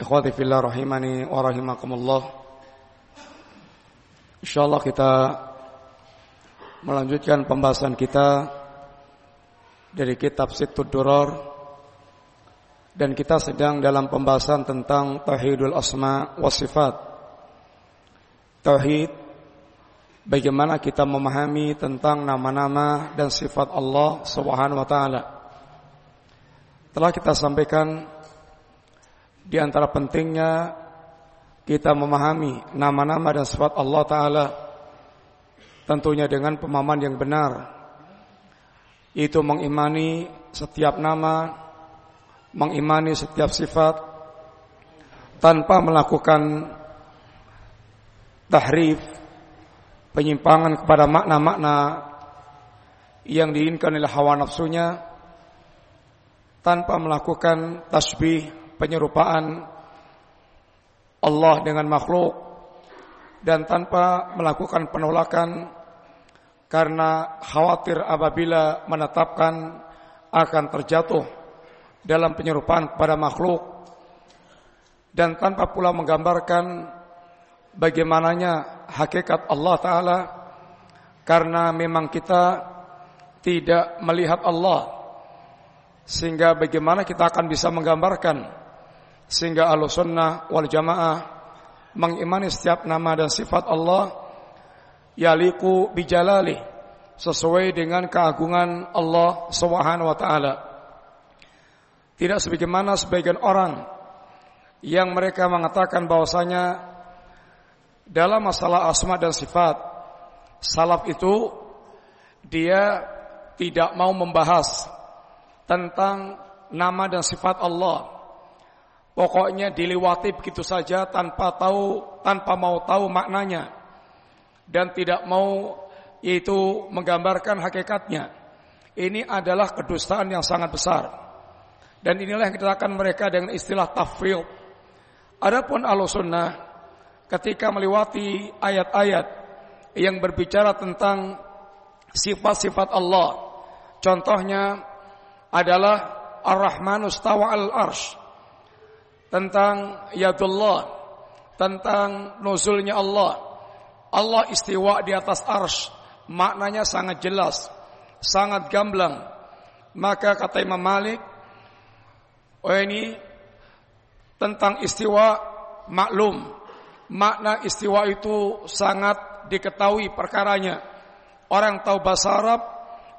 Ikhwati fillah rahimani wa rahimakumullah Insyaallah kita melanjutkan pembahasan kita dari kitab Sittud Duror dan kita sedang dalam pembahasan tentang tauhidul asma wa sifat. Tauhid bagaimana kita memahami tentang nama-nama dan sifat Allah Subhanahu wa taala. Telah kita sampaikan di antara pentingnya kita memahami nama-nama dan sifat Allah Ta'ala Tentunya dengan pemahaman yang benar. Itu mengimani setiap nama Mengimani setiap sifat Tanpa melakukan tahrif Penyimpangan kepada makna-makna Yang diinginkan oleh hawa nafsunya Tanpa melakukan tasbih penyerupaan Allah dengan makhluk dan tanpa melakukan penolakan karena khawatir apabila menetapkan akan terjatuh dalam penyerupaan kepada makhluk. Dan tanpa pula menggambarkan bagaimananya hakikat Allah taala karena memang kita tidak melihat Allah sehingga bagaimana kita akan bisa menggambarkan sehingga Ahlussunnah wal Jamaah mengimani setiap nama dan sifat Allah yaliku bijalali sesuai dengan keagungan Allah Subhanahu wa taala. Tidak sebagaimana sebagian orang yang mereka mengatakan bahwasanya dalam masalah asma dan sifat salaf itu dia tidak mau membahas tentang nama dan sifat Allah Pokoknya dilewati begitu saja tanpa tahu, tanpa mau tahu maknanya dan tidak mau yaitu menggambarkan hakikatnya. Ini adalah kedustaan yang sangat besar. Dan inilah yang dikatakan mereka dengan istilah tafwid. Adapun Ahlussunnah ketika melewati ayat-ayat yang berbicara tentang sifat-sifat Allah. Contohnya adalah Ar-Rahmanus tawa al-arsh tentang yadullah, tentang nuzulnya Allah. Allah istiwa di atas arsh, maknanya sangat jelas, sangat gamblang. Maka kata Imam Malik, oh ini tentang istiwa maklum. Makna istiwa itu sangat diketahui perkaranya. Orang tahu bahasa Arab,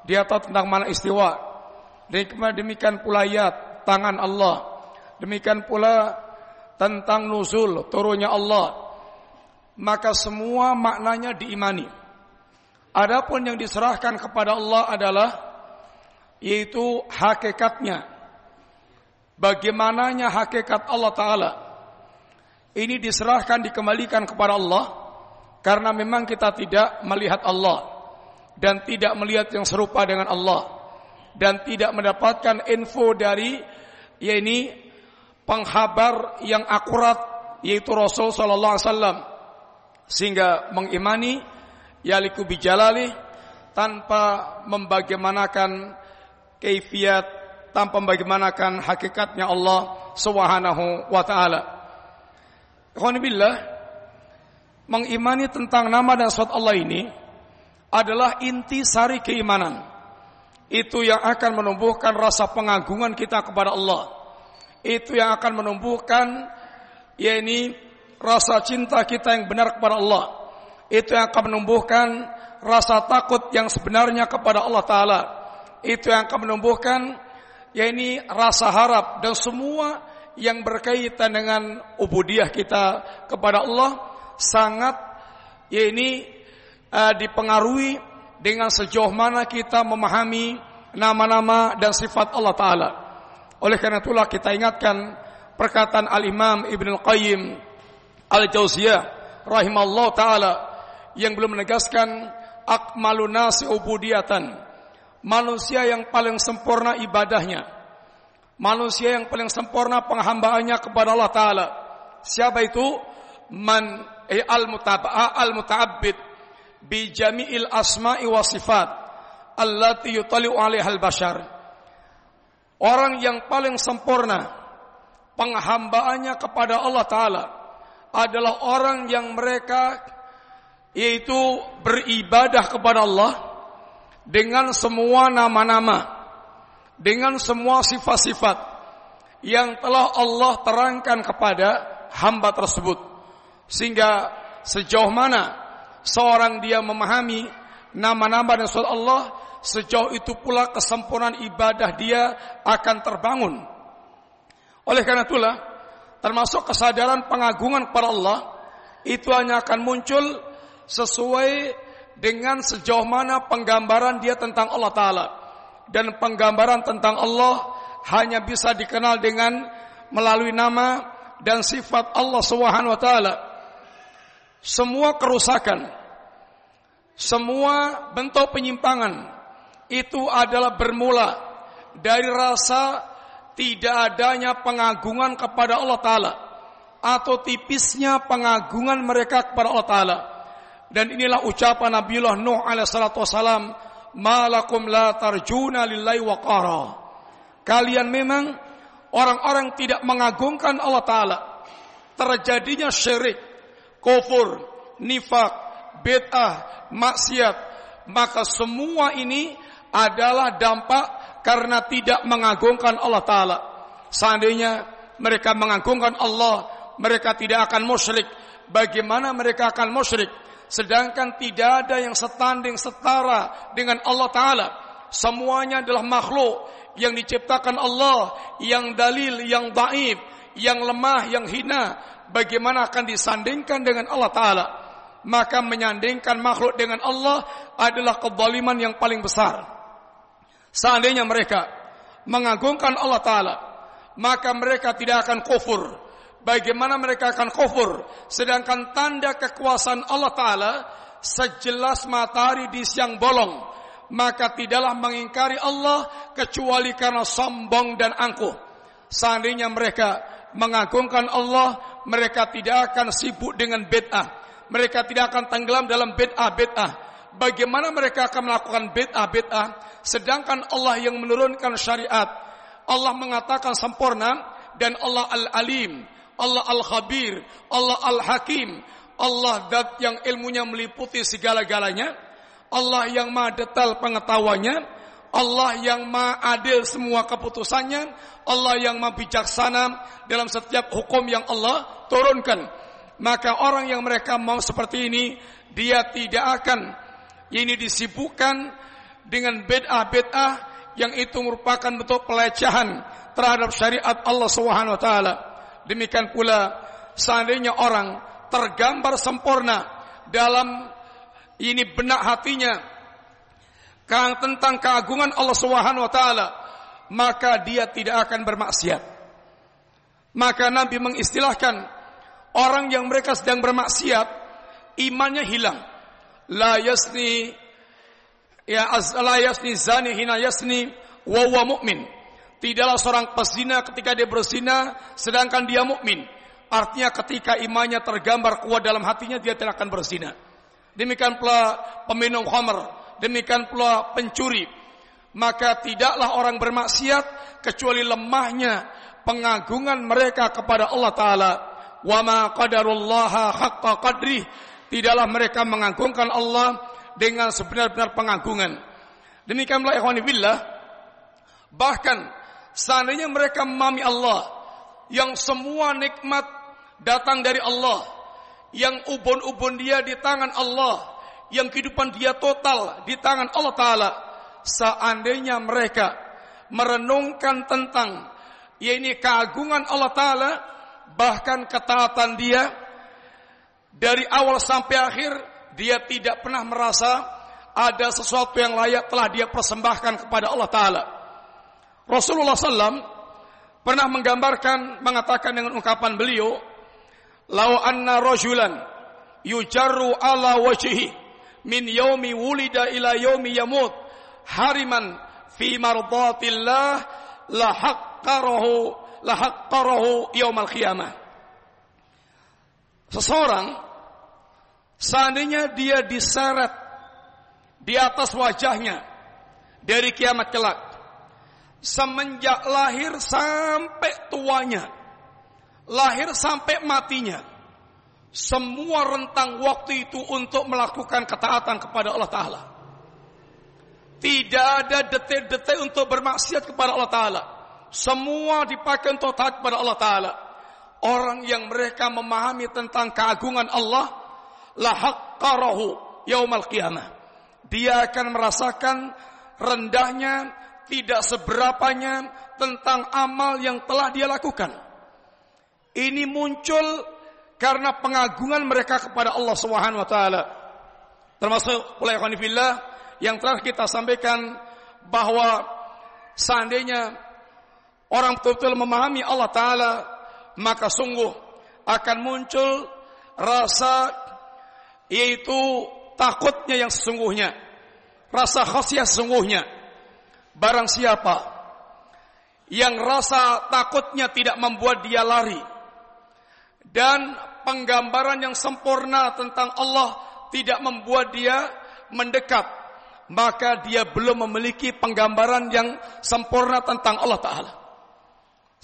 dia tahu tentang mana istiwa. Demikian pula ayat tangan Allah Demikian pula tentang nuzul turunnya Allah. Maka semua maknanya diimani. Adapun yang diserahkan kepada Allah adalah yaitu hakikatnya. Bagaimananya hakikat Allah Ta'ala. Ini diserahkan dikembalikan kepada Allah karena memang kita tidak melihat Allah dan tidak melihat yang serupa dengan Allah dan tidak mendapatkan info dari ya ini penghabar yang akurat yaitu Rasul sallallahu alaihi wasallam sehingga mengimani yaliku bijalali tanpa membagaimanakan kaifiat tanpa membagaimanakan hakikatnya Allah Subhanahu wa taala. billah mengimani tentang nama dan sifat Allah ini adalah inti sari keimanan. Itu yang akan menumbuhkan rasa pengagungan kita kepada Allah itu yang akan menumbuhkan yakni rasa cinta kita yang benar kepada Allah. Itu yang akan menumbuhkan rasa takut yang sebenarnya kepada Allah taala. Itu yang akan menumbuhkan yakni rasa harap dan semua yang berkaitan dengan ubudiyah kita kepada Allah sangat yakni uh, dipengaruhi dengan sejauh mana kita memahami nama-nama dan sifat Allah taala. Oleh karena itulah kita ingatkan perkataan Al-Imam Ibn Al-Qayyim Al-Jauziyah rahimallahu taala yang belum menegaskan akmalun nasi. Manusia yang paling sempurna ibadahnya. Manusia yang paling sempurna penghambaannya kepada Allah taala. Siapa itu? Man eh, al-mutaba'a al-muta'abbid bi jami'il asma'i wa sifat allati yutali'u al-bashar. Orang yang paling sempurna penghambaannya kepada Allah taala adalah orang yang mereka yaitu beribadah kepada Allah dengan semua nama-nama, dengan semua sifat-sifat yang telah Allah terangkan kepada hamba tersebut. Sehingga sejauh mana seorang dia memahami nama-nama dan sifat Allah, sejauh itu pula kesempurnaan ibadah dia akan terbangun. Oleh karena itulah, termasuk kesadaran pengagungan kepada Allah, itu hanya akan muncul sesuai dengan sejauh mana penggambaran dia tentang Allah Ta'ala. Dan penggambaran tentang Allah hanya bisa dikenal dengan melalui nama dan sifat Allah Subhanahu wa taala. Semua kerusakan, semua bentuk penyimpangan itu adalah bermula dari rasa tidak adanya pengagungan kepada Allah taala atau tipisnya pengagungan mereka kepada Allah taala. Dan inilah ucapan Nabiullah Nuh alaihissalatu wassalam, "Malakum la tarjuna lillahi waqara." Kalian memang orang-orang tidak mengagungkan Allah taala. Terjadinya syirik, kufur, nifak, bid'ah, maksiat, maka semua ini adalah dampak karena tidak mengagungkan Allah taala. Seandainya mereka mengagungkan Allah, mereka tidak akan musyrik. Bagaimana mereka akan musyrik? Sedangkan tidak ada yang setanding setara dengan Allah Ta'ala. Semuanya adalah makhluk yang diciptakan Allah, yang dalil, yang daif, yang lemah, yang hina. Bagaimana akan disandingkan dengan Allah Ta'ala? Maka menyandingkan makhluk dengan Allah adalah kezaliman yang paling besar. Seandainya mereka mengagungkan Allah Ta'ala, maka mereka tidak akan kufur. Bagaimana mereka akan kufur? Sedangkan tanda kekuasaan Allah taala sejelas matahari di siang bolong maka tidaklah mengingkari Allah kecuali karena sombong dan angkuh. Seandainya mereka mengagungkan Allah mereka tidak akan sibuk dengan bid'ah. Mereka tidak akan tenggelam dalam bid'ah bid'ah bagaimana mereka akan melakukan bid'ah bid'ah sedangkan Allah yang menurunkan syariat Allah mengatakan sempurna dan Allah al-alim Allah Al-Khabir, Allah Al-Hakim, Allah dat yang ilmunya meliputi segala-galanya, Allah yang maha detail pengetahuannya, Allah yang maha adil semua keputusannya, Allah yang maha bijaksana dalam setiap hukum yang Allah turunkan. Maka orang yang mereka mau seperti ini, dia tidak akan ini disibukkan dengan bid'ah-bid'ah yang itu merupakan bentuk pelecehan terhadap syariat Allah Subhanahu wa taala. Demikian pula seandainya orang tergambar sempurna dalam ini benak hatinya tentang keagungan Allah Subhanahu wa taala, maka dia tidak akan bermaksiat. Maka Nabi mengistilahkan orang yang mereka sedang bermaksiat, imannya hilang. La yasni ya la yasni zani hina yasni wa huwa mu'min Tidaklah seorang pezina ketika dia berzina sedangkan dia mukmin. Artinya ketika imannya tergambar kuat dalam hatinya dia tidak akan berzina. Demikian pula peminum khamr, demikian pula pencuri. Maka tidaklah orang bermaksiat kecuali lemahnya pengagungan mereka kepada Allah taala. Wa ma qadarullaha haqqa qadrih. Tidaklah mereka mengagungkan Allah dengan sebenar-benar pengagungan. Demikianlah ikhwani billah bahkan Seandainya mereka memahami Allah yang semua nikmat datang dari Allah, yang ubun-ubun dia di tangan Allah, yang kehidupan dia total di tangan Allah Ta'ala. Seandainya mereka merenungkan tentang ini keagungan Allah Ta'ala, bahkan ketaatan dia dari awal sampai akhir, dia tidak pernah merasa ada sesuatu yang layak telah dia persembahkan kepada Allah Ta'ala. Rasulullah SAW pernah menggambarkan, mengatakan dengan ungkapan beliau, lau anna rajulan yujarru ala wajhihi min yaumi wulida ila yaumi yamut hariman fi mardatillah la haqqarahu la haqqarahu yaumal qiyamah seseorang seandainya dia diseret di atas wajahnya dari kiamat kelak semenjak lahir sampai tuanya lahir sampai matinya semua rentang waktu itu untuk melakukan ketaatan kepada Allah Ta'ala. Tidak ada detik-detik untuk bermaksiat kepada Allah Ta'ala. Semua dipakai untuk taat kepada Allah Ta'ala. Orang yang mereka memahami tentang keagungan Allah, lahaqqarahu yaumal qiyamah. Dia akan merasakan rendahnya, tidak seberapanya tentang amal yang telah dia lakukan. Ini muncul karena pengagungan mereka kepada Allah Subhanahu wa taala. Termasuk oleh fillah yang telah kita sampaikan bahwa seandainya orang betul-betul memahami Allah taala maka sungguh akan muncul rasa yaitu takutnya yang sesungguhnya. Rasa khasyah sesungguhnya. Barang siapa yang rasa takutnya tidak membuat dia lari dan penggambaran yang sempurna tentang Allah tidak membuat dia mendekat, maka dia belum memiliki penggambaran yang sempurna tentang Allah Ta'ala.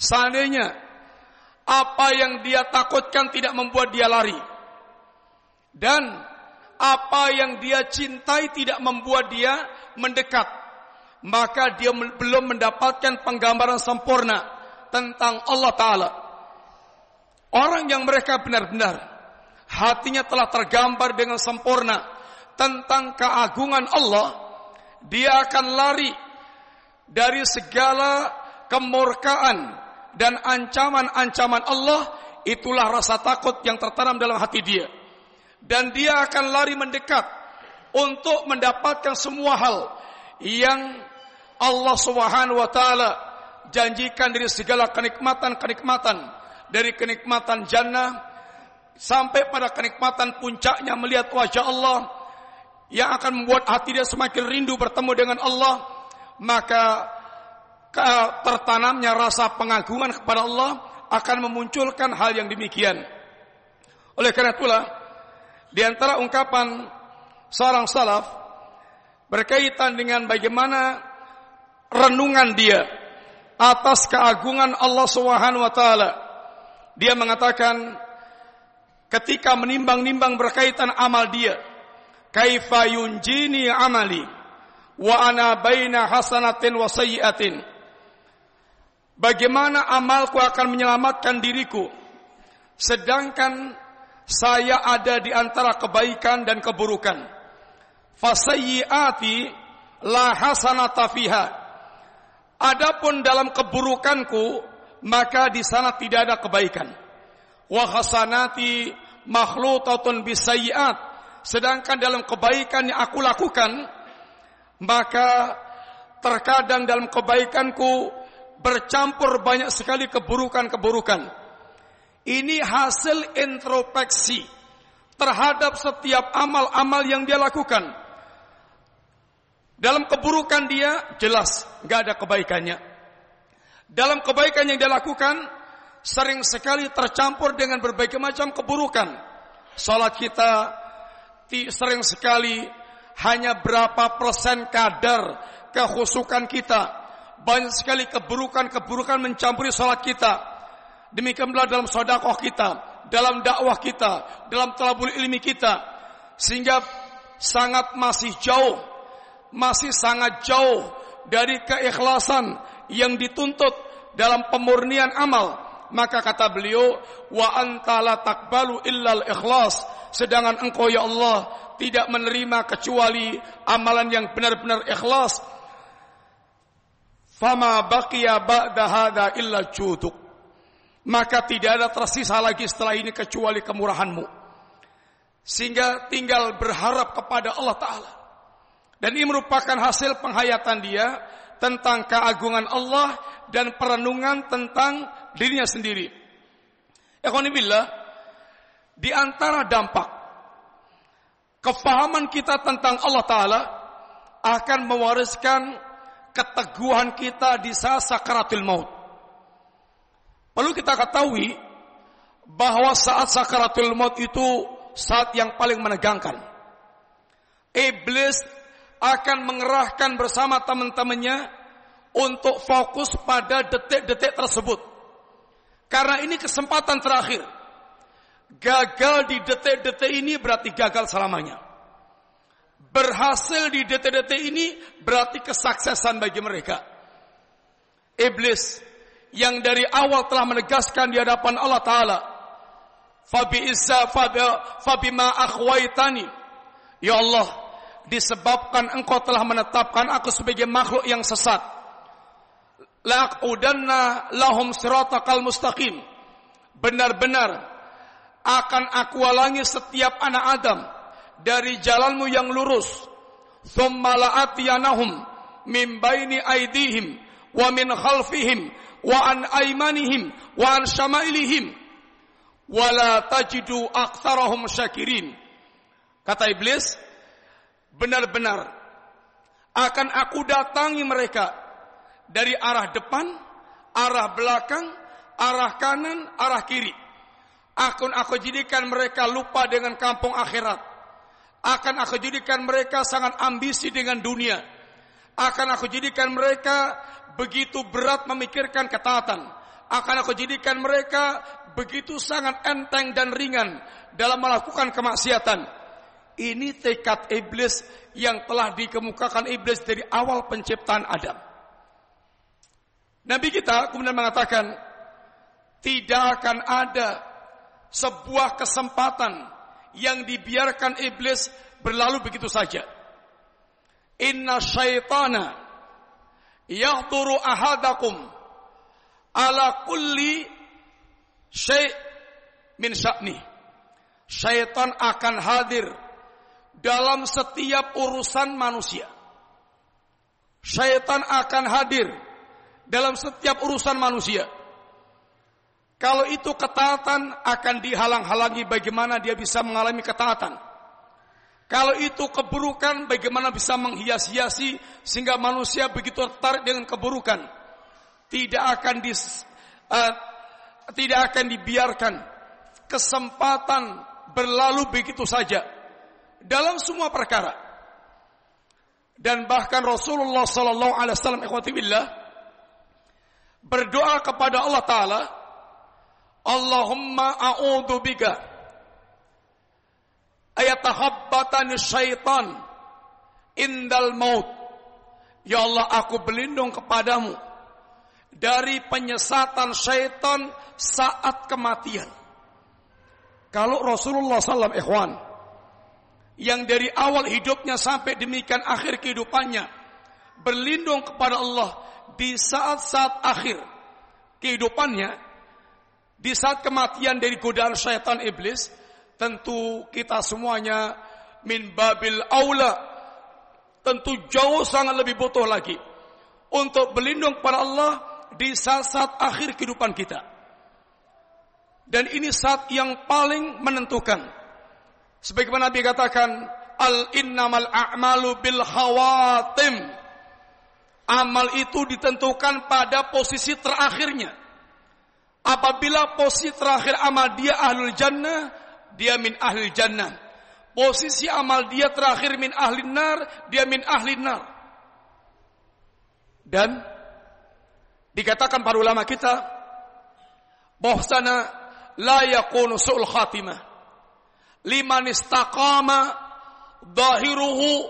Seandainya apa yang dia takutkan tidak membuat dia lari, dan apa yang dia cintai tidak membuat dia mendekat, maka dia belum mendapatkan penggambaran sempurna tentang Allah Ta'ala. Orang yang mereka benar-benar hatinya telah tergambar dengan sempurna tentang keagungan Allah, dia akan lari dari segala kemurkaan dan ancaman-ancaman Allah, itulah rasa takut yang tertanam dalam hati dia. Dan dia akan lari mendekat untuk mendapatkan semua hal yang Allah Subhanahu wa taala janjikan dari segala kenikmatan-kenikmatan dari kenikmatan jannah sampai pada kenikmatan puncaknya melihat wajah Allah yang akan membuat hati dia semakin rindu bertemu dengan Allah maka tertanamnya rasa pengagungan kepada Allah akan memunculkan hal yang demikian oleh karena itulah di antara ungkapan seorang salaf berkaitan dengan bagaimana renungan dia atas keagungan Allah Subhanahu wa taala dia mengatakan ketika menimbang-nimbang berkaitan amal dia, kaifa yunjini amali wa ana baina hasanatin wa sayyiatin. Bagaimana amalku akan menyelamatkan diriku sedangkan saya ada di antara kebaikan dan keburukan. Fasayyiati la hasanata fiha. Adapun dalam keburukanku maka di sana tidak ada kebaikan. Wa hasanati makhlutatun bisayyiat. Sedangkan dalam kebaikan yang aku lakukan, maka terkadang dalam kebaikanku bercampur banyak sekali keburukan-keburukan. Ini hasil introspeksi terhadap setiap amal-amal yang dia lakukan. Dalam keburukan dia jelas nggak ada kebaikannya. Dalam kebaikan yang dia lakukan sering sekali tercampur dengan berbagai macam keburukan. Salat kita sering sekali hanya berapa persen kadar kehusukan kita. Banyak sekali keburukan-keburukan mencampuri salat kita. Demikian pula dalam sodakoh kita, dalam dakwah kita, dalam telabul ilmi kita. Sehingga sangat masih jauh, masih sangat jauh dari keikhlasan yang dituntut dalam pemurnian amal maka kata beliau wa anta la takbalu illal ikhlas sedangkan engkau ya Allah tidak menerima kecuali amalan yang benar-benar ikhlas fama baqiya ba'da hadza illa juduk maka tidak ada tersisa lagi setelah ini kecuali kemurahanmu. Sehingga tinggal berharap kepada Allah taala. Dan ini merupakan hasil penghayatan dia tentang keagungan Allah dan perenungan tentang dirinya sendiri. Ikhwanibillah, di antara dampak kefahaman kita tentang Allah Ta'ala akan mewariskan keteguhan kita di saat sakaratul maut. Perlu kita ketahui bahwa saat sakaratul maut itu saat yang paling menegangkan. Iblis akan mengerahkan bersama teman-temannya untuk fokus pada detik-detik tersebut. Karena ini kesempatan terakhir. Gagal di detik-detik ini berarti gagal selamanya. Berhasil di detik-detik ini berarti kesuksesan bagi mereka. Iblis yang dari awal telah menegaskan di hadapan Allah Ta'ala. Fabi izza fabima akhwaitani. Ya Allah, disebabkan engkau telah menetapkan aku sebagai makhluk yang sesat. La'udanna lahum siratakal mustaqim. Benar-benar akan aku halangi setiap anak Adam dari jalanmu yang lurus. Thumma la'atiyanahum min baini aidihim wa min khalfihim wa an aimanihim wa an syamailihim wala tajidu aktsarahum syakirin kata iblis benar-benar akan aku datangi mereka dari arah depan, arah belakang, arah kanan, arah kiri. Akan aku jadikan mereka lupa dengan kampung akhirat. Akan aku jadikan mereka sangat ambisi dengan dunia. Akan aku jadikan mereka begitu berat memikirkan ketaatan. Akan aku jadikan mereka begitu sangat enteng dan ringan dalam melakukan kemaksiatan. Ini tekad iblis yang telah dikemukakan iblis dari awal penciptaan Adam. Nabi kita kemudian mengatakan, tidak akan ada sebuah kesempatan yang dibiarkan iblis berlalu begitu saja. Inna syaitana yahduru ahadakum ala kulli syai' min sya'ni. Syaitan akan hadir dalam setiap urusan manusia. Syaitan akan hadir dalam setiap urusan manusia. Kalau itu ketaatan akan dihalang-halangi bagaimana dia bisa mengalami ketaatan. Kalau itu keburukan, bagaimana bisa menghias-hiasi sehingga manusia begitu tertarik dengan keburukan? Tidak akan dis, uh, tidak akan dibiarkan kesempatan berlalu begitu saja dalam semua perkara. Dan bahkan Rasulullah Sallallahu Alaihi Wasallam berdoa kepada Allah Taala, Allahumma a'udhu bika ayatahabbatani syaitan indal maut. Ya Allah, aku berlindung kepadamu dari penyesatan syaitan saat kematian. Kalau Rasulullah SAW ikhwan yang dari awal hidupnya sampai demikian akhir kehidupannya berlindung kepada Allah di saat-saat akhir kehidupannya di saat kematian dari godaan syaitan iblis tentu kita semuanya min babil aula tentu jauh sangat lebih butuh lagi untuk berlindung kepada Allah di saat-saat akhir kehidupan kita. Dan ini saat yang paling menentukan. Sebagaimana Nabi katakan, al innamal a'malu bil khawatim. Amal itu ditentukan pada posisi terakhirnya. Apabila posisi terakhir amal dia ahlul jannah, dia min ahli jannah. Posisi amal dia terakhir min ahli nar, dia min ahli nar. Dan dikatakan para ulama kita bahwasanya la yakunu su'ul khatimah liman istaqama dahiruhu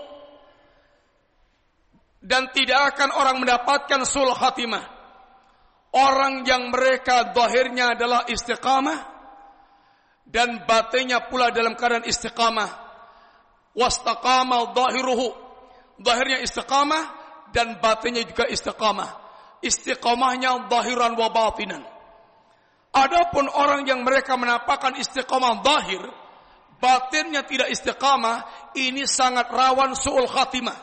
dan tidak akan orang mendapatkan sul khatimah orang yang mereka zahirnya adalah istiqamah dan batinnya pula dalam keadaan istiqamah. Wastaqama dhahiruhu. Zahirnya istiqamah dan batinnya juga istiqamah. Istiqamahnya zahiran wa batinan. Adapun orang yang mereka menampakkan istiqamah zahir, batinnya tidak istiqamah, ini sangat rawan su'ul khatimah.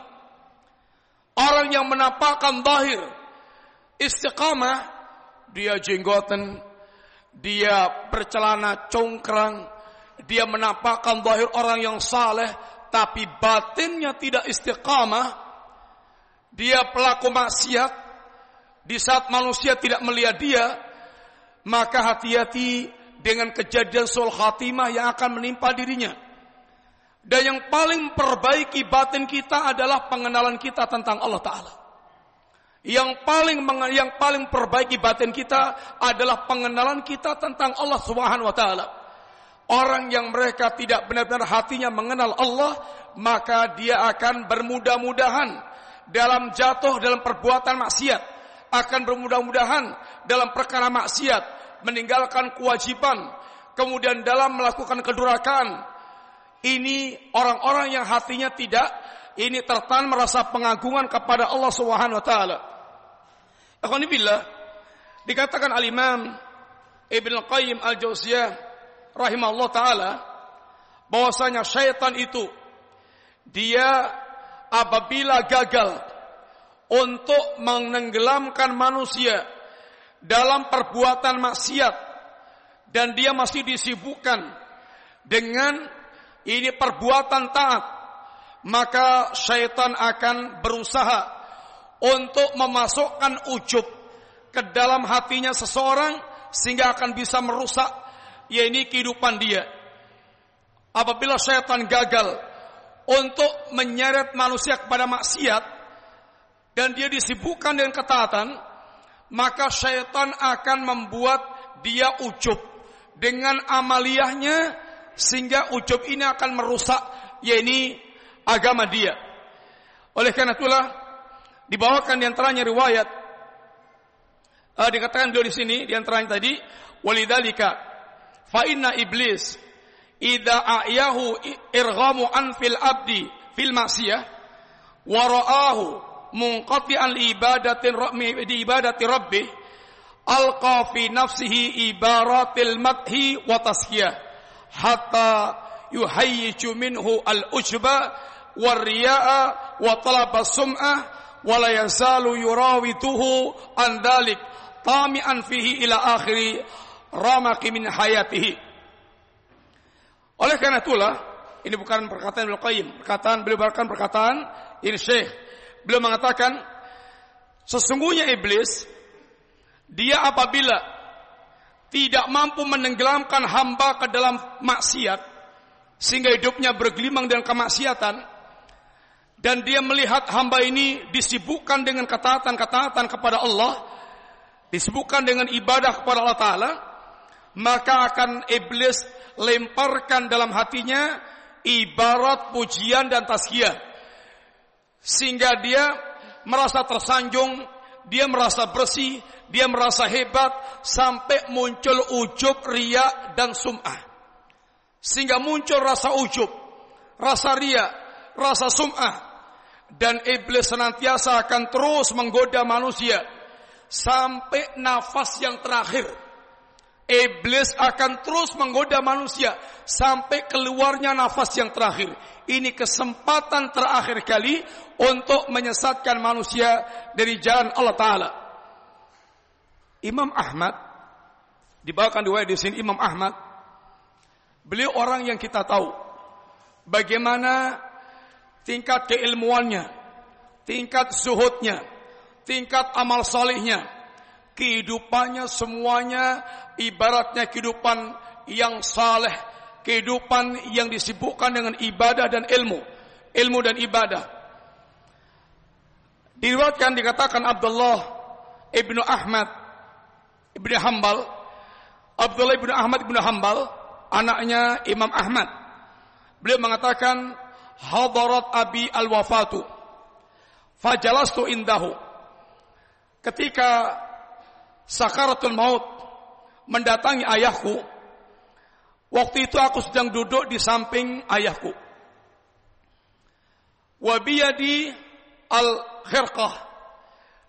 Orang yang menampakkan zahir istiqamah, dia jenggotan, dia bercelana congkrang, dia menampakkan zahir orang yang saleh tapi batinnya tidak istiqamah. Dia pelaku maksiat. Di saat manusia tidak melihat dia maka hati-hati dengan kejadian sul khatimah yang akan menimpa dirinya. Dan yang paling perbaiki batin kita adalah pengenalan kita tentang Allah taala yang paling yang paling perbaiki batin kita adalah pengenalan kita tentang Allah Subhanahu wa taala. Orang yang mereka tidak benar-benar hatinya mengenal Allah, maka dia akan bermudah-mudahan dalam jatuh dalam perbuatan maksiat, akan bermudah-mudahan dalam perkara maksiat, meninggalkan kewajiban, kemudian dalam melakukan kedurakan. Ini orang-orang yang hatinya tidak ini tertan merasa pengagungan kepada Allah Subhanahu wa taala. Akhwanibillah dikatakan al-Imam Ibn Qayyim Al-Jauziyah rahimahullah taala bahwasanya syaitan itu dia apabila gagal untuk menenggelamkan manusia dalam perbuatan maksiat dan dia masih disibukkan dengan ini perbuatan taat maka syaitan akan berusaha untuk memasukkan ujub ke dalam hatinya seseorang sehingga akan bisa merusak yakni kehidupan dia. Apabila syaitan gagal untuk menyeret manusia kepada maksiat dan dia disibukkan dengan ketaatan, maka syaitan akan membuat dia ujub dengan amaliyahnya sehingga ujub ini akan merusak yakni agama dia. Oleh karena itulah dibawakan di antaranya riwayat. Uh, dikatakan beliau di sini di antaranya tadi walidalika fa inna iblis idza a'yahu irghamu an fil abdi fil ma'siyah wa ra'ahu munqati'an li ibadatin di ibadati rabbih alqa fi nafsihi ibaratil madhi wa taskiyah hatta yuhayyiju minhu al ujba war riya'a wa talaba sum'ah wala yazalu yurawituhu an dhalik tami'an fihi ila akhiri ramaki min hayatihi. Oleh karena itulah ini bukan perkataan Ibnu Qayyim, perkataan beliau bahkan perkataan ini Syekh. Beliau mengatakan sesungguhnya iblis dia apabila tidak mampu menenggelamkan hamba ke dalam maksiat sehingga hidupnya bergelimang dengan kemaksiatan dan dia melihat hamba ini disibukkan dengan ketaatan-ketaatan kepada Allah, disibukkan dengan ibadah kepada Allah Ta'ala, maka akan iblis lemparkan dalam hatinya ibarat pujian dan tazkiyah. Sehingga dia merasa tersanjung, dia merasa bersih, dia merasa hebat, sampai muncul ujub, ria, dan sum'ah. Sehingga muncul rasa ujub, rasa ria, rasa sum'ah, dan iblis senantiasa akan terus menggoda manusia sampai nafas yang terakhir. Iblis akan terus menggoda manusia sampai keluarnya nafas yang terakhir. Ini kesempatan terakhir kali untuk menyesatkan manusia dari jalan Allah Taala. Imam Ahmad dibawakan riwayat di sini Imam Ahmad. Beliau orang yang kita tahu bagaimana tingkat keilmuannya, tingkat zuhudnya, tingkat amal salihnya, kehidupannya semuanya ibaratnya kehidupan yang saleh, kehidupan yang disibukkan dengan ibadah dan ilmu, ilmu dan ibadah. Diriwayatkan dikatakan Abdullah ibnu Ahmad ibnu Hambal, Abdullah ibnu Ahmad ibnu Hambal, anaknya Imam Ahmad. Beliau mengatakan hadarat abi al-wafatu. Fajalastu indahu. Ketika sakaratul maut mendatangi ayahku, waktu itu aku sedang duduk di samping ayahku. Wabiyadi al-khirqah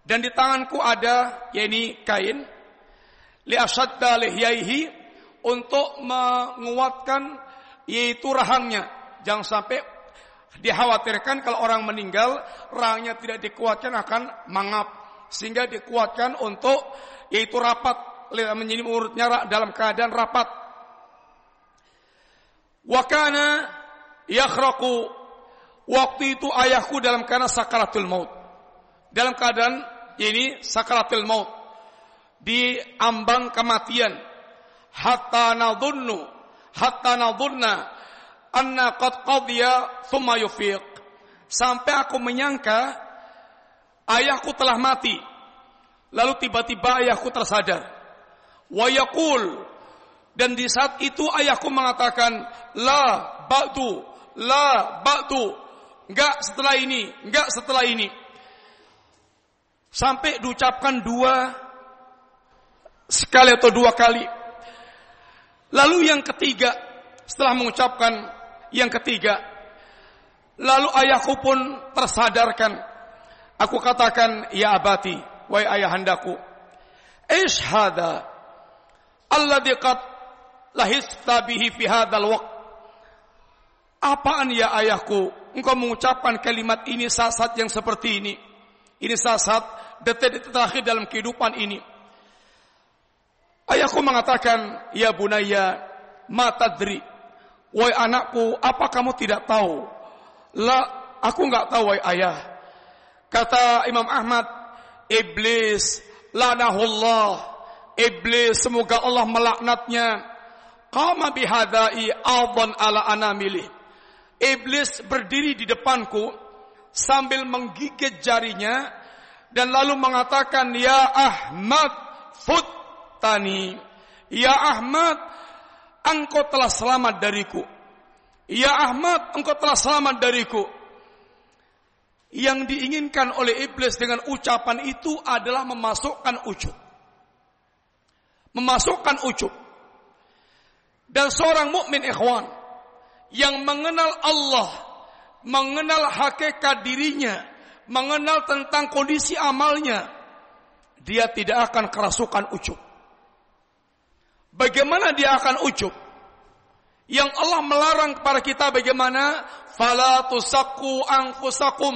dan di tanganku ada yakni kain li asadda lihyaihi untuk menguatkan yaitu rahangnya jangan sampai Dikhawatirkan kalau orang meninggal, rahangnya tidak dikuatkan akan mangap. Sehingga dikuatkan untuk yaitu rapat menjadi urutnya dalam keadaan rapat. Wa kana yakhraqu waktu itu ayahku dalam keadaan sakaratul maut. Dalam keadaan ini sakaratul maut. Di ambang kematian. Hatta nadhunnu hatta nadhunna anna qad qadiya thumma yufiq. Sampai aku menyangka ayahku telah mati. Lalu tiba-tiba ayahku tersadar. Wa yaqul dan di saat itu ayahku mengatakan, La ba'du, la ba'du. Enggak setelah ini, enggak setelah ini. Sampai diucapkan dua sekali atau dua kali. Lalu yang ketiga, setelah mengucapkan yang ketiga, lalu ayahku pun tersadarkan. Aku katakan, ya abati, wahai ayahandaku, ishhada alladhi qad lahista bihi fi hadzal waqt. Apaan ya ayahku? Engkau mengucapkan kalimat ini saat-saat yang seperti ini. Ini saat-saat detik-detik terakhir dalam kehidupan ini. Ayahku mengatakan, "Ya bunaya, ma tadri." Wahai anakku, apa kamu tidak tahu? La, aku enggak tahu wahai ayah. Kata Imam Ahmad, iblis lanahullah. Iblis semoga Allah melaknatnya Qama bihadai adhan ala anamili. Iblis berdiri di depanku sambil menggigit jarinya dan lalu mengatakan, "Ya Ahmad, futtani. Ya Ahmad, engkau telah selamat dariku. Ya Ahmad, engkau telah selamat dariku." Yang diinginkan oleh iblis dengan ucapan itu adalah memasukkan ujub. Memasukkan ujub. Dan seorang mukmin ikhwan yang mengenal Allah, mengenal hakikat dirinya, mengenal tentang kondisi amalnya, dia tidak akan kerasukan ujub. Bagaimana dia akan ujub? Yang Allah melarang kepada kita bagaimana? Fala tusakku anfusakum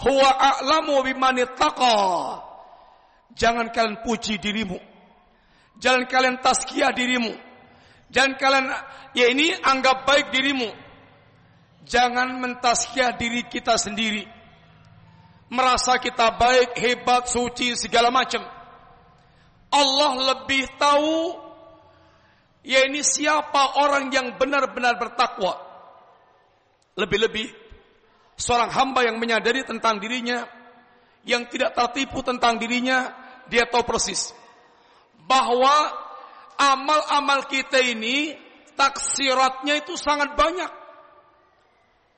huwa a'lamu bimanittaqa. Jangan kalian puji dirimu. Jangan kalian tazkiyah dirimu Jangan kalian ya ini anggap baik dirimu. Jangan mentaskiah diri kita sendiri. Merasa kita baik, hebat, suci, segala macam. Allah lebih tahu ya ini siapa orang yang benar-benar bertakwa. Lebih-lebih seorang hamba yang menyadari tentang dirinya, yang tidak tertipu tentang dirinya, dia tahu persis bahwa amal-amal kita ini taksiratnya itu sangat banyak.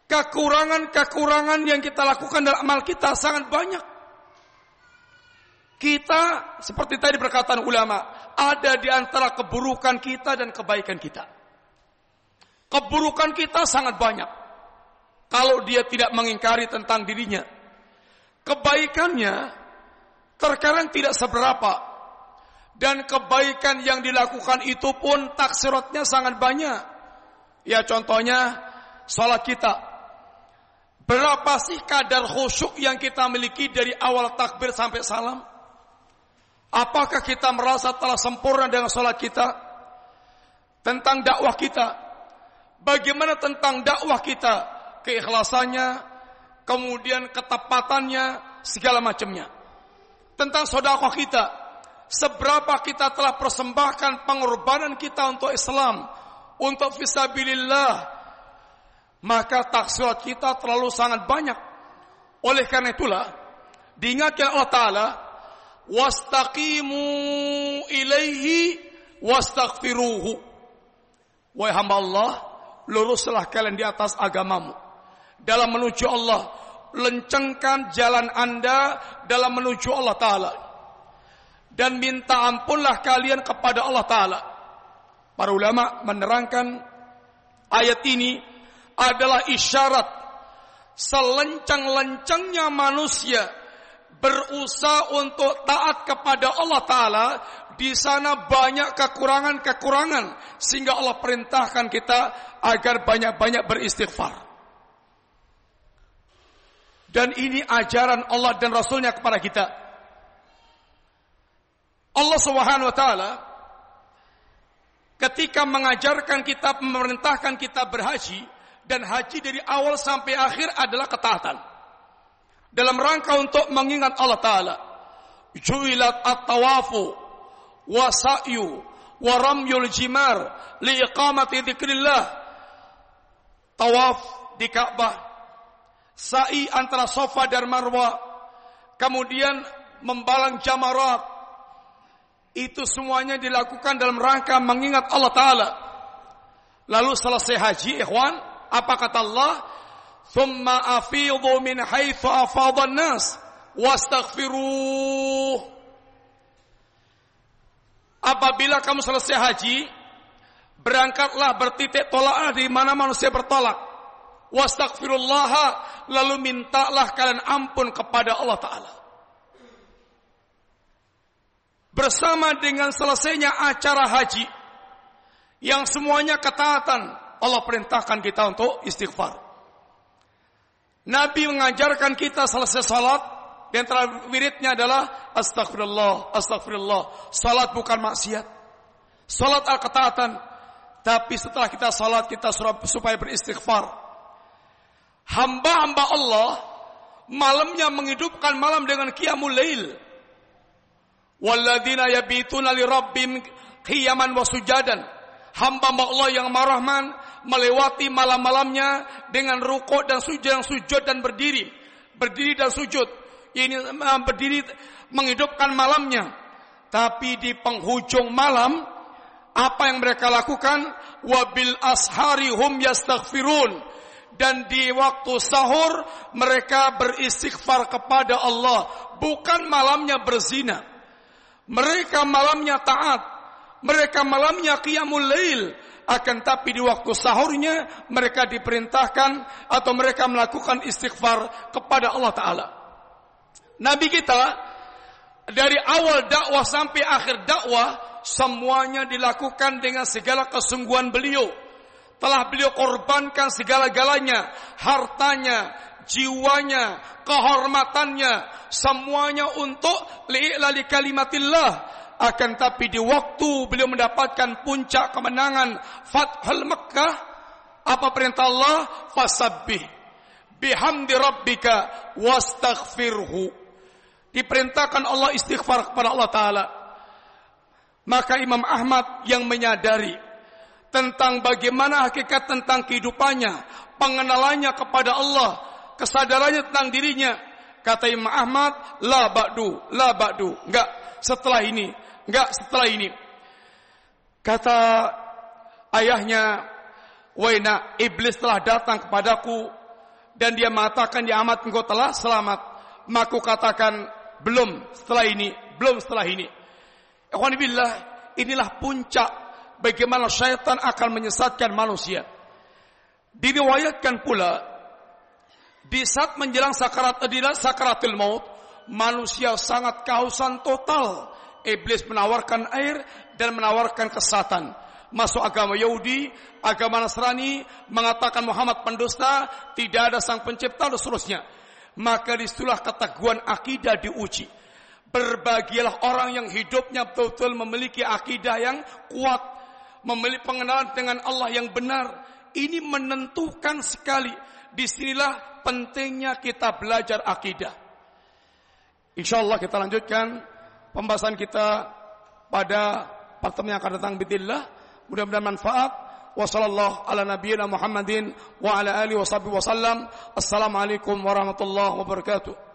Kekurangan-kekurangan yang kita lakukan dalam amal kita sangat banyak. Kita seperti tadi perkataan ulama, ada di antara keburukan kita dan kebaikan kita. Keburukan kita sangat banyak. Kalau dia tidak mengingkari tentang dirinya. Kebaikannya terkadang tidak seberapa dan kebaikan yang dilakukan itu pun taksiratnya sangat banyak. Ya contohnya sholat kita. Berapa sih kadar khusyuk yang kita miliki dari awal takbir sampai salam? Apakah kita merasa telah sempurna dengan sholat kita? Tentang dakwah kita. Bagaimana tentang dakwah kita? Keikhlasannya, kemudian ketepatannya, segala macamnya. Tentang sodakoh kita, seberapa kita telah persembahkan pengorbanan kita untuk Islam, untuk fisabilillah, maka taksirat kita terlalu sangat banyak. Oleh karena itulah, diingatkan Allah Ta'ala, wastaqimu ilaihi wastaghfiruhu. Wahai hamba Allah, luruslah kalian di atas agamamu. Dalam menuju Allah, lencengkan jalan anda dalam menuju Allah Ta'ala dan minta ampunlah kalian kepada Allah Ta'ala. Para ulama menerangkan ayat ini adalah isyarat selencang-lencangnya manusia berusaha untuk taat kepada Allah Ta'ala di sana banyak kekurangan-kekurangan sehingga Allah perintahkan kita agar banyak-banyak beristighfar. Dan ini ajaran Allah dan Rasulnya kepada kita. Allah Subhanahu wa taala ketika mengajarkan kita, memerintahkan kita berhaji, dan haji dari awal sampai akhir adalah ketaatan. Dalam rangka untuk mengingat Allah Ta'ala. Ju'ilat at-tawafu wa sa'yu wa ramyul jimar li iqamati. Tawaf di Ka'bah. Sa'i antara Safa dan Marwa. Kemudian membalang jamarat. Itu semuanya dilakukan dalam rangka mengingat Allah Ta'ala. Lalu selesai haji, ikhwan, apa kata Allah? Thumma afidhu min haitsu afadhan nas wastaghfiruh. Apabila kamu selesai haji, berangkatlah bertitik tolaklah di mana manusia bertolak. Wastaghfirullah lalu mintalah kalian ampun kepada Allah taala. Bersama dengan selesainya acara haji yang semuanya ketaatan Allah perintahkan kita untuk istighfar. Nabi mengajarkan kita selesai salat di antara wiridnya adalah astagfirullah, astagfirullah. Salat bukan maksiat. Salat al-ketaatan. Tapi setelah kita salat kita supaya beristighfar. Hamba-hamba Allah malamnya menghidupkan malam dengan qiyamul lail. Walladzina yabituna li rabbim qiyaman wa sujadan. Hamba-hamba Allah yang marahman melewati malam-malamnya dengan rukuk dan sujud sujud dan berdiri, berdiri dan sujud. Ini eh, berdiri menghidupkan malamnya. Tapi di penghujung malam apa yang mereka lakukan? Wabil ashari hum yastaghfirun. Dan di waktu sahur mereka beristighfar kepada Allah. Bukan malamnya berzina. Mereka malamnya taat. Mereka malamnya qiyamul lail akan tapi di waktu sahurnya mereka diperintahkan atau mereka melakukan istighfar kepada Allah Ta'ala. Nabi kita dari awal dakwah sampai akhir dakwah semuanya dilakukan dengan segala kesungguhan beliau. Telah beliau korbankan segala-galanya, hartanya, jiwanya, kehormatannya, semuanya untuk li'lali kalimatillah akan tapi di waktu beliau mendapatkan puncak kemenangan Fathul Makkah, apa perintah Allah? Fasabbih bihamdi rabbika wastaghfirhu. Diperintahkan Allah istighfar kepada Allah Ta'ala. Maka Imam Ahmad yang menyadari tentang bagaimana hakikat tentang kehidupannya, pengenalannya kepada Allah, kesadarannya tentang dirinya. Kata Imam Ahmad, la ba'du, la ba'du. Enggak, setelah ini Enggak setelah ini. Kata ayahnya, Waina, iblis telah datang kepadaku dan dia mengatakan ya amat engkau telah selamat. Maka katakan belum setelah ini, belum setelah ini. Billah, inilah puncak bagaimana syaitan akan menyesatkan manusia. Diriwayatkan pula di saat menjelang sakarat sakaratul maut, manusia sangat kehausan total Iblis menawarkan air dan menawarkan kesatan. Masuk agama Yahudi, agama Nasrani, mengatakan Muhammad pendusta, tidak ada sang pencipta dan seterusnya. Maka di situlah keteguhan akidah diuji. Berbahagialah orang yang hidupnya betul-betul memiliki akidah yang kuat. Memiliki pengenalan dengan Allah yang benar. Ini menentukan sekali. Di sinilah pentingnya kita belajar akidah. Insya Allah kita lanjutkan pembahasan kita pada pertemuan yang akan datang bidillah. Mudah-mudahan manfaat. Wassallallahu ala Muhammadin wa ala alihi wa wasallam. Assalamualaikum warahmatullahi wabarakatuh.